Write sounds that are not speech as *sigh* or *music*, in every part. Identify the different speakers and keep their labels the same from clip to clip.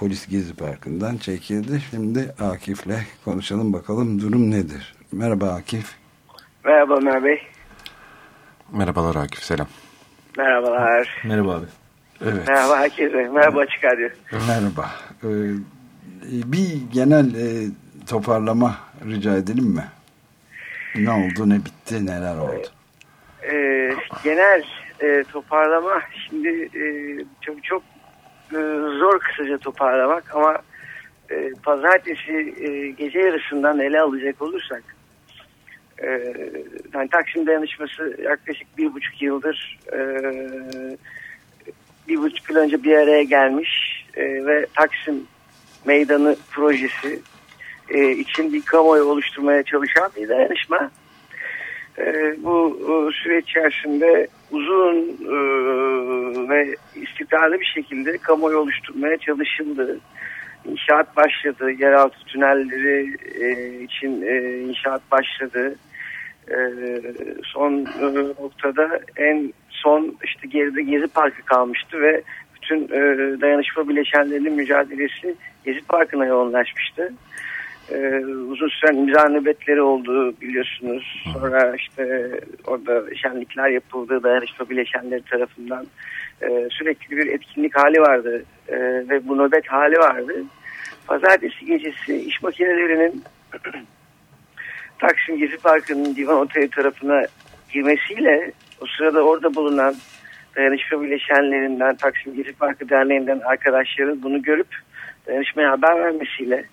Speaker 1: polis Gezi Parkı'ndan çekildi. Şimdi Akif'le konuşalım bakalım durum nedir? Merhaba Akif.
Speaker 2: Merhaba Ömer Bey.
Speaker 3: Merhabalar Akif selam.
Speaker 2: Merhabalar.
Speaker 3: Merhaba abi.
Speaker 2: Evet. Merhaba herkese. Merhaba Açık Radyo.
Speaker 1: Merhaba. Ee, bir genel e, toparlama rica edelim mi? Ne oldu, ne bitti, neler oldu?
Speaker 2: Ee, genel e, toparlama şimdi e, çok çok e, zor kısaca toparlamak ama e, pazartesi e, gece yarısından ele alacak olursak e, yani Taksim dayanışması yaklaşık bir buçuk yıldır e, bir buçuk yıl önce bir araya gelmiş e, ve Taksim Meydanı projesi e, için bir kamuoyu oluşturmaya çalışan bir dayanışma. E, bu süreç içerisinde uzun e, ve istikrarlı bir şekilde kamuoyu oluşturmaya çalışıldı. İnşaat başladı, yeraltı tünelleri e, için e, inşaat başladı. E, son e, noktada en son işte geride Gezi Parkı kalmıştı ve bütün e, dayanışma bileşenlerinin mücadelesi Gezi Parkı'na yoğunlaşmıştı. Ee, uzun süren imza nöbetleri oldu biliyorsunuz. Sonra işte orada şenlikler yapıldı dayanışma bileşenleri tarafından. Ee, sürekli bir etkinlik hali vardı ee, ve bu nöbet hali vardı. Pazartesi gecesi iş makinelerinin *clears throat* Taksim Gezi Parkı'nın Divan Oteli tarafına girmesiyle o sırada orada bulunan dayanışma bileşenlerinden Taksim Gezi Parkı Derneği'nden arkadaşların bunu görüp dayanışmaya haber vermesiyle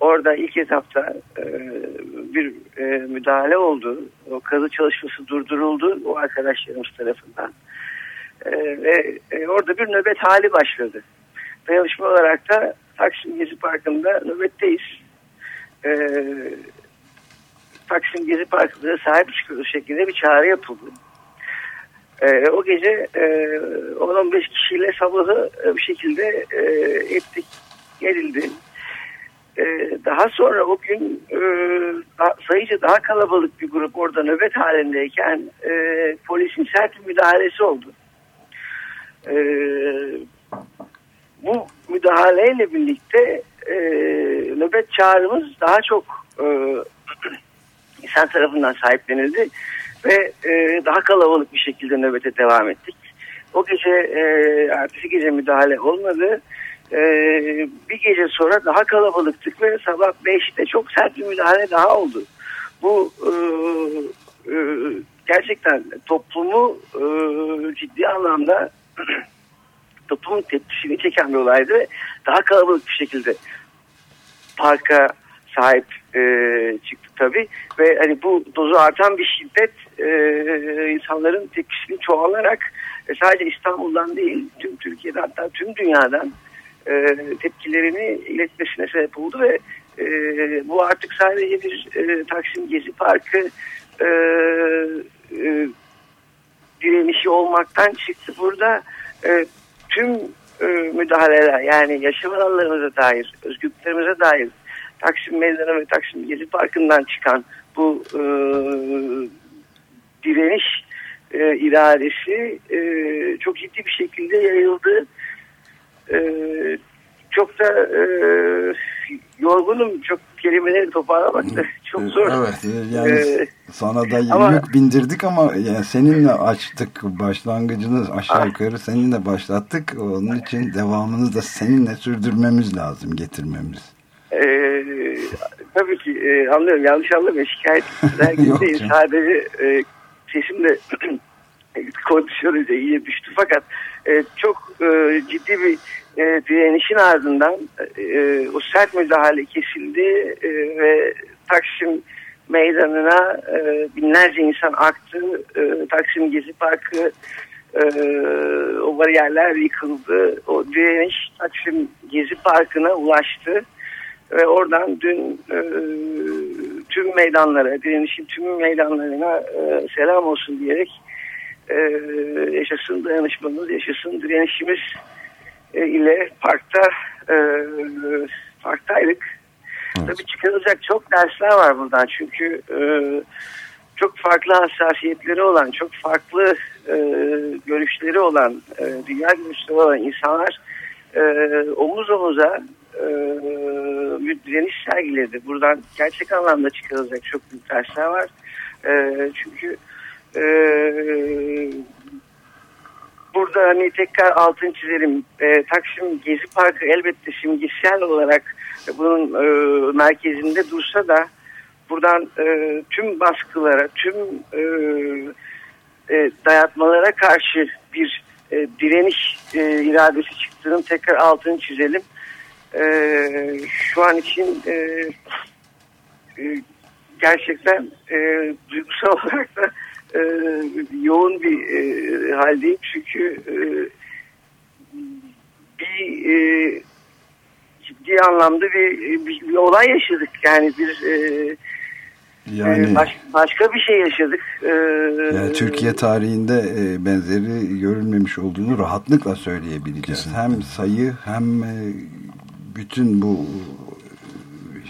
Speaker 2: orada ilk etapta e, bir e, müdahale oldu. O kazı çalışması durduruldu o arkadaşlarımız tarafından. E, ve e, orada bir nöbet hali başladı. Dayanışma olarak da Taksim Gezi Parkı'nda nöbetteyiz. E, Taksim Gezi Parkı'na sahip çıkıyor şeklinde bir çağrı yapıldı. E, o gece e, 10-15 kişiyle sabahı e, bir şekilde e, ettik, gerildi. E, daha sonra o gün e, sayıca daha kalabalık bir grup orada nöbet halindeyken e, polisin sert bir müdahalesi oldu. E, bu müdahaleyle birlikte e, nöbet çağrımız daha çok insan tarafından sahiplenildi ve daha kalabalık bir şekilde nöbete devam ettik. O gece ertesi gece müdahale olmadı. E, bir gece sonra daha kalabalıktık ve sabah 5'te çok sert bir müdahale daha oldu. Bu e, e, gerçekten toplumu e, ciddi anlamda *clears throat* toplumun tepkisini çeken bir olaydı ve daha kalabalık bir şekilde parka sahip e, çıktı tabii ve hani bu dozu artan bir şiddet e, insanların tepkisini çoğalarak e, sadece İstanbul'dan değil tüm Türkiye'den hatta tüm dünyadan e, tepkilerini iletmesine sebep oldu ve e, bu artık sadece bir e, Taksim Gezi Parkı e, e, direnişi olmaktan çıktı. Burada e, tüm e, müdahaleler yani yaşam alanlarımıza dair, özgürlüklerimize dair Taksim Meydanı ve Taksim Gezi Parkı'ndan çıkan bu e, direniş e, iradesi e, çok ciddi bir şekilde yayıldı. E, çok da e, yorgunum. Çok kelimeleri toparlamak da çok zor.
Speaker 1: Evet yani ee, sana da ama, yük bindirdik ama yani seninle açtık başlangıcını aşağı yukarı seninle başlattık. Onun için devamını da seninle sürdürmemiz lazım getirmemiz.
Speaker 2: Ee, tabii ki e, anlıyorum yanlış anlamayın şikayet *laughs* değil sadece e, sesim de kondisyonu iyiye düştü fakat e, çok e, ciddi bir e, direnişin ardından e, o sert müdahale kesildi e, ve Taksim meydanına e, binlerce insan aktı. E, Taksim Gezi Parkı e, o bariyerler yıkıldı. O direniş Taksim Gezi Parkı'na ulaştı. Ve oradan dün e, tüm meydanlara, direnişin tüm meydanlarına e, selam olsun diyerek e, yaşasın dayanışmamız, yaşasın direnişimiz e, ile parkta e, parktaydık. Evet. Tabii çıkarılacak çok dersler var buradan çünkü e, çok farklı hassasiyetleri olan, çok farklı e, görüşleri olan, e, dünya görüşleri olan insanlar e, omuz omuza e, bir direniş sergiledi. Buradan gerçek anlamda çıkarılacak çok büyük dersler var. E, çünkü e, burada hani tekrar altın çizelim. E, Taksim Gezi Parkı elbette simgesel olarak bunun e, merkezinde dursa da buradan e, tüm baskılara, tüm e, e, dayatmalara karşı bir e, direniş e, iradesi çıktığının tekrar altını çizelim. E, şu an için e, e, gerçekten e, duygusal *laughs* olarak da e, yoğun bir e, haldeyim. Çünkü e, bir e, ciddi anlamda bir, bir, bir olay yaşadık. Yani bir e, yani ee, baş, başka bir şey yaşadık. Ee,
Speaker 1: yani Türkiye tarihinde e, benzeri görülmemiş olduğunu rahatlıkla söyleyebileceğiz. Kesinlikle. Hem sayı hem e, bütün bu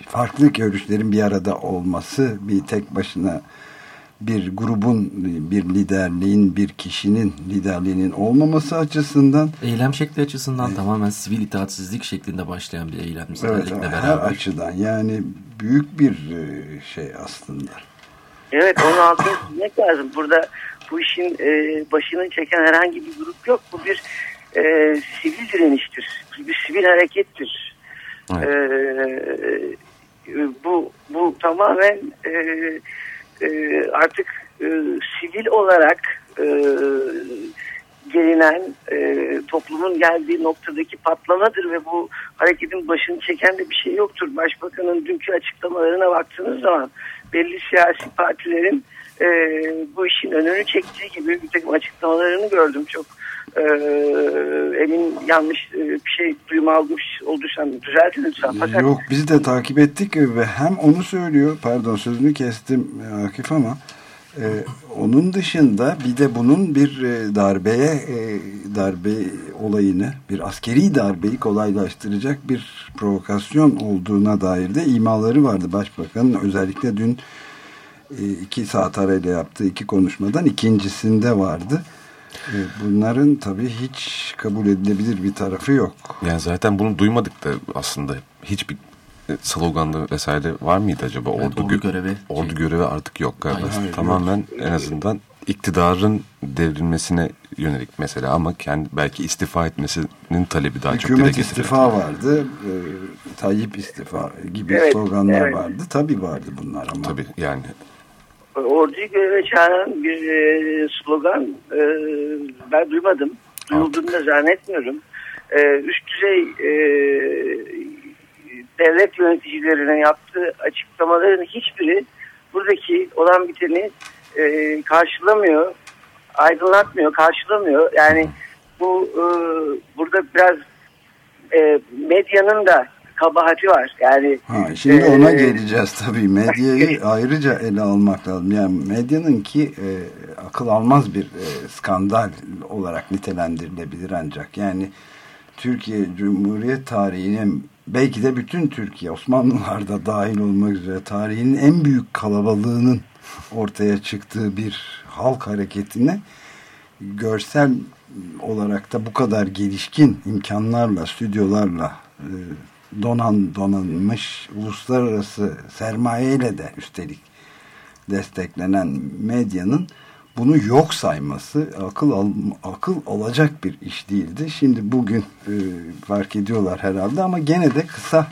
Speaker 1: farklı görüşlerin bir arada olması bir tek başına bir grubun, bir liderliğin, bir kişinin liderliğinin olmaması açısından
Speaker 4: eylem şekli açısından e, tamamen sivil itaatsizlik şeklinde başlayan bir eylem
Speaker 1: evet, beraber. Her açıdan yani büyük bir e, şey aslında.
Speaker 2: Evet onu altını çizmek lazım. Burada bu işin e, başını çeken herhangi bir grup yok. Bu bir e, sivil direniştir. Bir sivil harekettir. Evet. E, bu bu tamamen e, e, artık e, sivil olarak e, gelinen e, toplumun geldiği noktadaki patlamadır ve bu hareketin başını çeken de bir şey yoktur. Başbakanın dünkü açıklamalarına baktığınız zaman belli siyasi partilerin e, bu işin önünü çektiği gibi bir takım açıklamalarını gördüm. Çok e, emin yanlış e, bir şey duyma almış olduysam düzeltin lütfen.
Speaker 1: Yok biz de takip ettik ve hem onu söylüyor pardon sözünü kestim Akif ama ee, onun dışında bir de bunun bir e, darbeye e, darbe olayını bir askeri darbeyi kolaylaştıracak bir provokasyon olduğuna dair de imaları vardı başbakanın özellikle dün e, iki saat arayla yaptığı iki konuşmadan ikincisinde vardı. E, bunların tabii hiç kabul edilebilir bir tarafı yok.
Speaker 3: Yani zaten bunu duymadık da aslında hiçbir sloganlı vesaire var mıydı acaba?
Speaker 4: Evet, ordu, ordu görevi.
Speaker 3: Ordu şey. görevi artık yok galiba. Hayır, hayır, Tamamen yok. en azından iktidarın devrilmesine yönelik mesela ama kendi belki istifa etmesinin talebi daha Hükümet çok dile
Speaker 1: getirildi. istifa vardı. E, Tayyip istifa gibi evet, sloganlar evet. vardı. Tabii vardı bunlar ama.
Speaker 3: Tabii yani.
Speaker 2: Orduyu göreve çağıran bir e, slogan e, ben duymadım. Duyulduğunu da zannetmiyorum. E, üst düzey e, devlet yöneticilerine yaptığı açıklamaların hiçbiri buradaki olan biteni e, karşılamıyor, aydınlatmıyor, karşılamıyor. Yani bu e, burada biraz e, medyanın da kabahati var. Yani
Speaker 1: ha, şimdi e, ona geleceğiz tabii. Medyayı *laughs* ayrıca ele almak lazım. Yani medyanın ki e, akıl almaz bir e, skandal olarak nitelendirilebilir ancak. Yani Türkiye Cumhuriyet tarihinin belki de bütün Türkiye Osmanlılar'da dahil olmak üzere tarihinin en büyük kalabalığının ortaya çıktığı bir halk hareketine görsel olarak da bu kadar gelişkin imkanlarla, stüdyolarla e, donan donanmış uluslararası sermayeyle de üstelik desteklenen medyanın bunu yok sayması akıl al, akıl alacak bir iş değildi. Şimdi bugün e, fark ediyorlar herhalde ama gene de kısa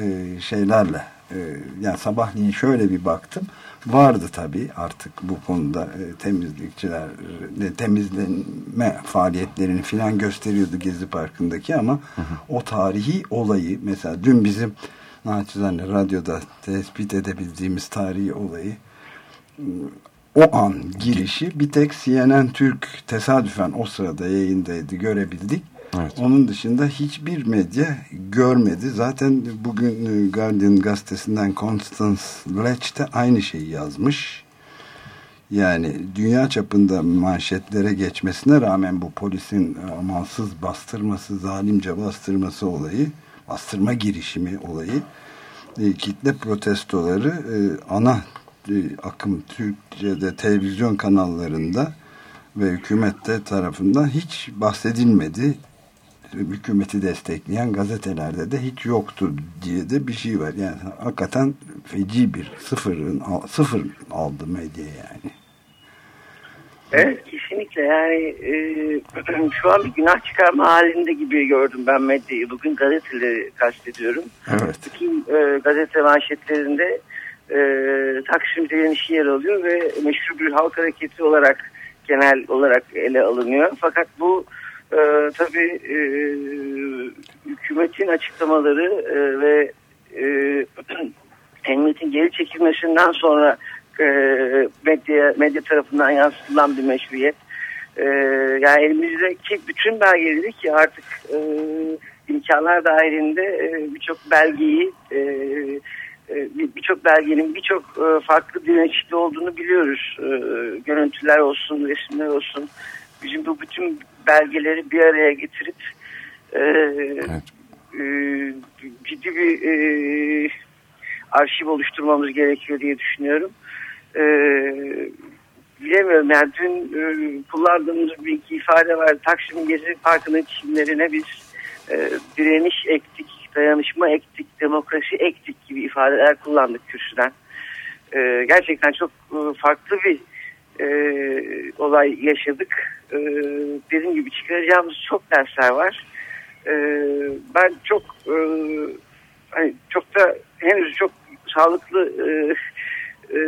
Speaker 1: e, şeylerle yani sabahleyin şöyle bir baktım. Vardı tabii artık bu konuda e, temizlikçiler e, temizlenme faaliyetlerini filan gösteriyordu Gezi Parkı'ndaki ama hı hı. o tarihi olayı mesela dün bizim naçizane radyoda tespit edebildiğimiz tarihi olayı o an girişi bir tek CNN Türk tesadüfen o sırada yayındaydı görebildik. Evet. Onun dışında hiçbir medya görmedi. Zaten bugün e, Guardian gazetesinden Constance Letch de aynı şeyi yazmış. Yani dünya çapında manşetlere geçmesine rağmen bu polisin amansız bastırması, zalimce bastırması olayı, bastırma girişimi olayı, e, kitle protestoları e, ana akım Türkçe'de televizyon kanallarında ve hükümette tarafından hiç bahsedilmedi. Hükümeti destekleyen gazetelerde de hiç yoktu diye de bir şey var. Yani hakikaten feci bir sıfırın sıfır aldı medya yani.
Speaker 2: Evet kesinlikle yani e, şu an bir günah çıkarma halinde gibi gördüm ben medyayı. Bugün gazeteleri kastediyorum.
Speaker 1: Evet.
Speaker 2: Bütün e, gazete manşetlerinde e, Taksim direnişi yer alıyor ve meşhur bir halk hareketi olarak genel olarak ele alınıyor. Fakat bu e, tabii e, hükümetin açıklamaları e, ve e, *clears throat* emniyetin geri çekilmesinden sonra e, medya, medya tarafından yansıtılan bir meşruiyet. E, yani elimizdeki bütün belgeleri ki artık e, imkanlar dahilinde e, birçok belgeyi e, e birçok belgenin birçok e, farklı direnişli olduğunu biliyoruz. E, görüntüler olsun, resimler olsun. Bizim bu bütün belgeleri bir araya getirip evet. ciddi bir arşiv oluşturmamız gerekiyor diye düşünüyorum e, bilemiyorum yani dün e, kullandığımız bir iki ifade var. Taksim Gezi Parkı'nın çimlerine biz e, direniş ektik, dayanışma ektik, demokrasi ektik gibi ifadeler kullandık kürsüden. E, gerçekten çok e, farklı bir e, olay yaşadık. E, dediğim gibi çıkaracağımız çok dersler var. E, ben çok e, hani çok da henüz çok sağlıklı e, e,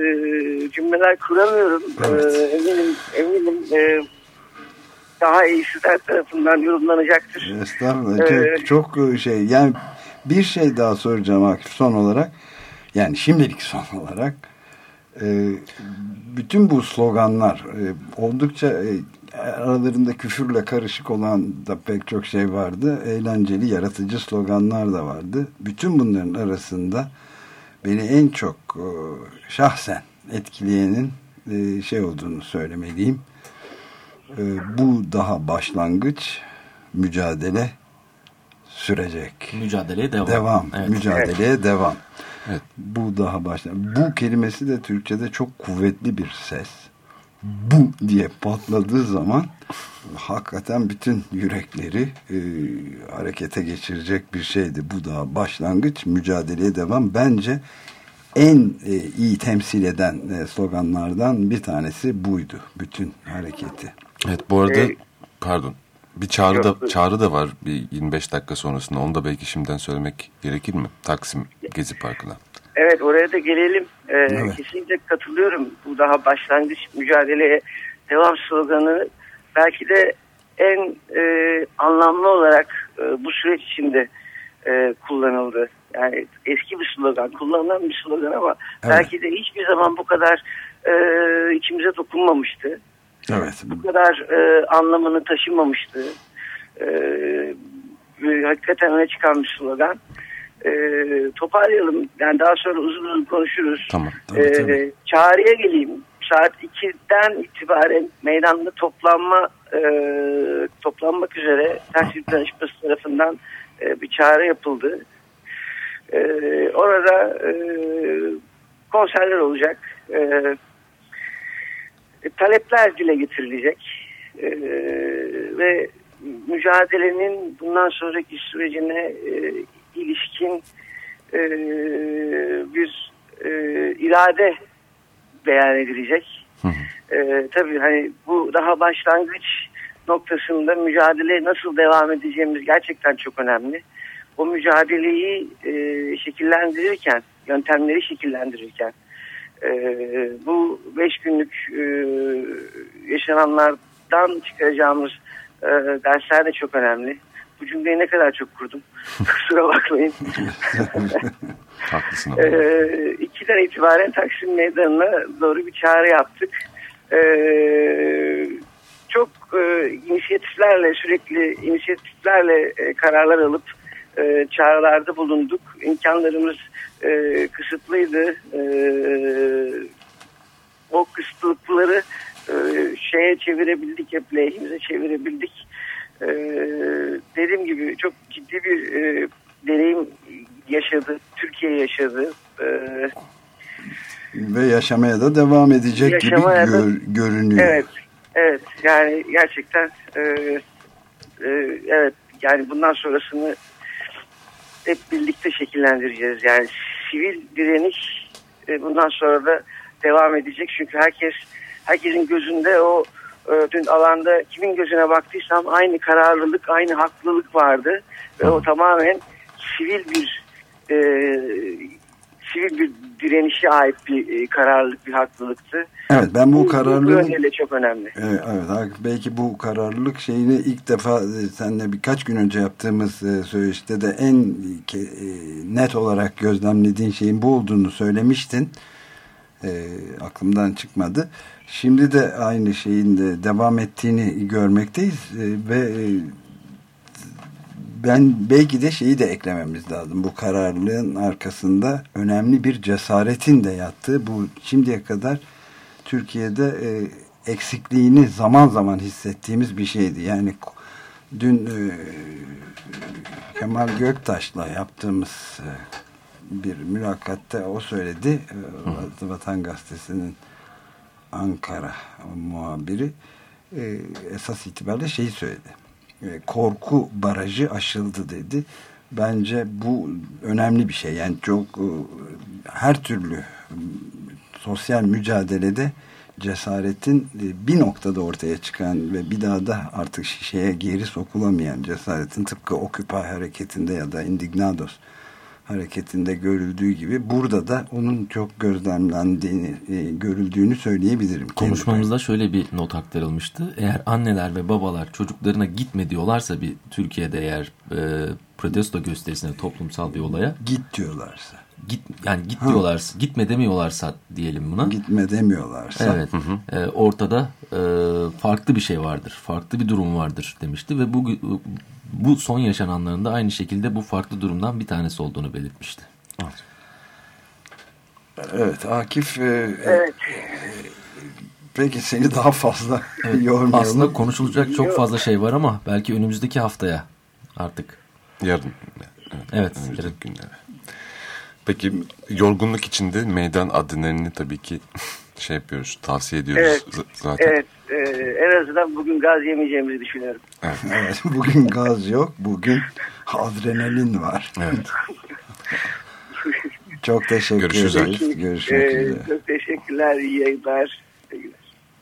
Speaker 2: cümleler kuramıyorum. Evet. E, eminim eminim e, daha iyi sizler tarafından yorumlanacaktır.
Speaker 1: Estağfurullah. Ee, çok, çok şey yani bir şey daha soracağım Akif son olarak. Yani şimdilik son olarak e, bütün bu sloganlar e, oldukça e, aralarında küfürle karışık olan da pek çok şey vardı. Eğlenceli, yaratıcı sloganlar da vardı. Bütün bunların arasında beni en çok e, şahsen etkileyenin e, şey olduğunu söylemeliyim. E, bu daha başlangıç mücadele sürecek.
Speaker 4: Mücadeleye devam.
Speaker 1: Devam. Evet. Mücadeleye evet. devam. Evet. Bu daha başlangıç. Bu kelimesi de Türkçe'de çok kuvvetli bir ses. Bu diye patladığı zaman hakikaten bütün yürekleri e, harekete geçirecek bir şeydi. Bu da başlangıç, mücadeleye devam. Bence en e, iyi temsil eden e, sloganlardan bir tanesi buydu. Bütün hareketi.
Speaker 3: Evet bu arada ee, pardon bir çağrı da, çağrı da var bir 25 dakika sonrasında. Onu da belki şimdiden söylemek gerekir mi? Taksim Gezi Parkı'na.
Speaker 2: Evet oraya da gelelim. Ee, evet. Kesinlikle katılıyorum. Bu daha başlangıç mücadeleye devam sloganı belki de en e, anlamlı olarak e, bu süreç içinde e, kullanıldı. Yani eski bir slogan, kullanılan bir slogan ama evet. belki de hiçbir zaman bu kadar e, içimize dokunmamıştı.
Speaker 1: Evet.
Speaker 2: Bu kadar e, anlamını taşımamıştı. E, hakikaten öne çıkan bir slogan. E, toparlayalım. Yani daha sonra uzun uzun konuşuruz.
Speaker 1: Tamam. Tabii, e, tabii.
Speaker 2: Çağrıya geleyim. Saat 2'den itibaren meydanda toplanma e, toplanmak üzere Tahsil Danışması tarafından e, bir çağrı yapıldı. E, orada e, konserler olacak. E, e, talepler dile getirilecek. E, ve mücadelenin bundan sonraki sürecine e, ilişkin e, bir e, irade beyan edilecek. E, tabii hani bu daha başlangıç noktasında mücadele nasıl devam edeceğimiz gerçekten çok önemli. O mücadeleyi e, şekillendirirken, yöntemleri şekillendirirken e, bu beş günlük e, yaşananlardan çıkaracağımız e, dersler de çok önemli. Bu cümleyi ne kadar çok kurdum. *laughs* Kusura bakmayın. *laughs*
Speaker 3: Haklısın.
Speaker 2: e, ikiden itibaren Taksim Meydanı'na doğru bir çağrı yaptık. E, çok e, inisiyatiflerle sürekli inisiyatiflerle e, kararlar alıp e, çağrılarda bulunduk. İmkanlarımız e, kısıtlıydı. E, o kısıtlıkları e, şeye çevirebildik, hep lehimize çevirebildik. E, dediğim gibi çok ciddi bir e, deneyim yaşadı, Türkiye yaşadı. E,
Speaker 1: Ve yaşamaya da devam edecek yaşamaya gibi gör, görünüyor.
Speaker 2: Evet, Evet yani gerçekten e, e, evet yani bundan sonrasını hep birlikte şekillendireceğiz. Yani sivil direniş e, bundan sonra da devam edecek. Çünkü herkes herkesin gözünde o dün alanda kimin gözüne baktıysam aynı kararlılık, aynı haklılık vardı. Ve o tamamen sivil bir e, sivil bir direnişe ait bir e, kararlılık, bir haklılıktı.
Speaker 1: Evet ben bu, bu kararlılık...
Speaker 2: Bu çok önemli.
Speaker 1: Evet, evet belki bu kararlılık şeyini ilk defa e, seninle birkaç gün önce yaptığımız e, söyleşte de en e, net olarak gözlemlediğin şeyin bu olduğunu söylemiştin. E, aklımdan çıkmadı. Şimdi de aynı şeyin de devam ettiğini görmekteyiz e, ve e, ben belki de şeyi de eklememiz lazım. Bu kararlılığın arkasında önemli bir cesaretin de yattığı bu şimdiye kadar Türkiye'de e, eksikliğini zaman zaman hissettiğimiz bir şeydi. Yani dün e, Kemal Göktaş'la yaptığımız e, bir mülakatte o söyledi. E, Vatan Gazetesi'nin Ankara muhabiri e, esas itibariyle şeyi söyledi e, korku barajı aşıldı dedi. Bence bu önemli bir şey. Yani çok e, her türlü sosyal mücadelede cesaretin e, bir noktada ortaya çıkan ve bir daha da artık şeye geri sokulamayan cesaretin tıpkı Occupy hareketinde ya da Indignados hareketinde görüldüğü gibi burada da onun çok gözlemlendiğini, e, görüldüğünü söyleyebilirim.
Speaker 4: Konuşmamızda şöyle bir not aktarılmıştı. Eğer anneler ve babalar çocuklarına gitme diyorlarsa bir Türkiye'de eğer e, protesto gösterisine toplumsal bir olaya
Speaker 1: git diyorlarsa
Speaker 4: git yani git ha. diyorlarsa gitme demiyorlarsa diyelim buna.
Speaker 1: Gitme demiyorlarsa.
Speaker 4: Evet. Hı hı. E, ortada e, farklı bir şey vardır. Farklı bir durum vardır demişti ve bu bu son yaşananlarında aynı şekilde bu farklı durumdan bir tanesi olduğunu belirtmişti.
Speaker 1: Evet. Evet Akif
Speaker 2: e, evet. E,
Speaker 1: peki seni daha fazla evet, *laughs* yormayalım.
Speaker 4: Aslında konuşulacak çok fazla şey var ama belki önümüzdeki haftaya artık.
Speaker 3: Yarın.
Speaker 4: Evet, evet
Speaker 3: yarın günlere. Peki yorgunluk içinde meydan adınlarını tabii ki *laughs* şey yapıyoruz, tavsiye ediyoruz
Speaker 2: evet, zaten. Evet, e, en azından bugün gaz yemeyeceğimizi düşünüyorum.
Speaker 1: Evet, *laughs* evet bugün gaz yok, bugün adrenalin var.
Speaker 3: Evet. *laughs*
Speaker 1: çok teşekkür
Speaker 3: Görüşürüz
Speaker 1: ederiz. Görüşmek
Speaker 2: ee, üzere. Çok teşekkürler, iyi yayınlar.